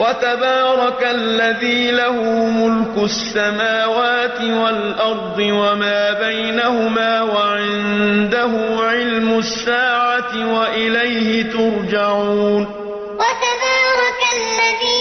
وَتَبَارَكَ الَّذِي لَهُ مُلْكُ السَّمَاوَاتِ وَالْأَرْضِ وَمَا بَيْنَهُمَا وَعِندَهُ عِلْمُ السَّاعَةِ وَإِلَيْهِ تُرْجَعُونَ. وَتَبَارَكَ الَّذِي